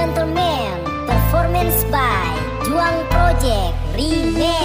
gentlemen, performance by Juang Project Remake